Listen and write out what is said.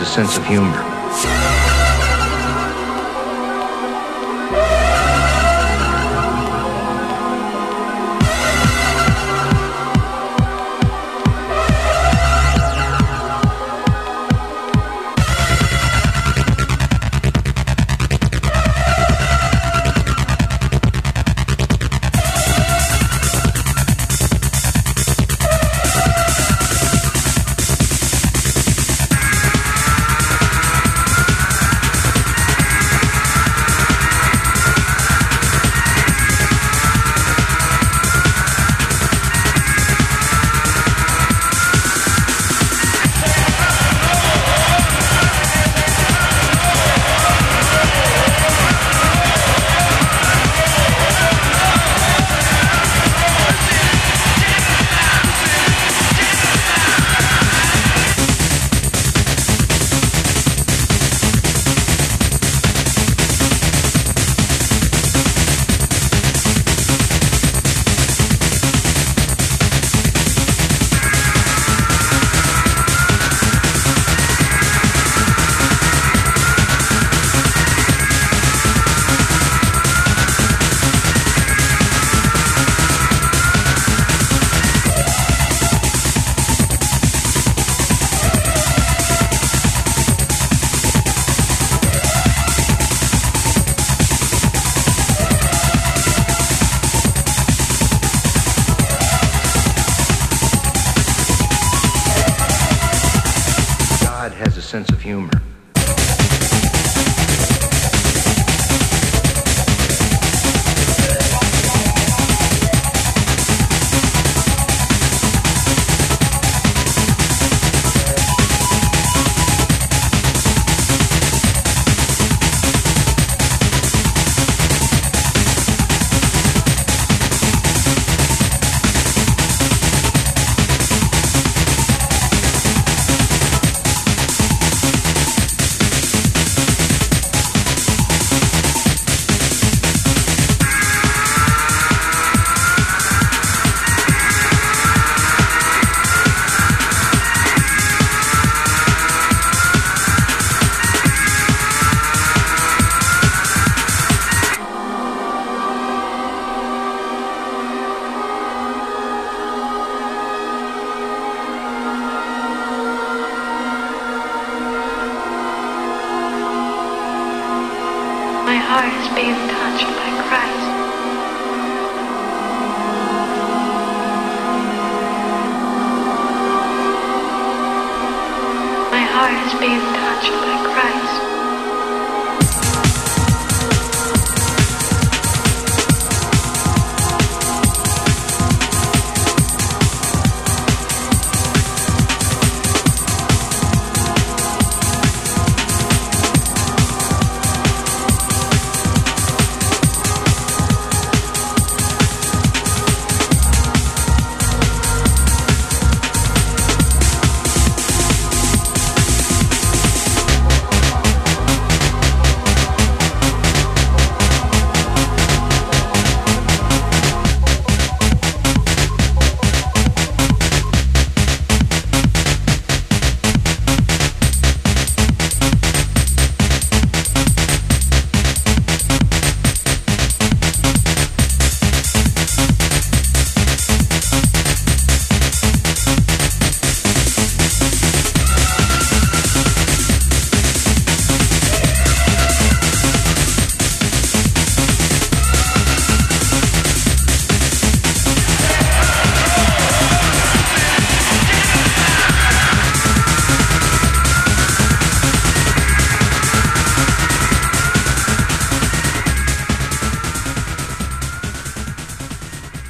a sense of humor.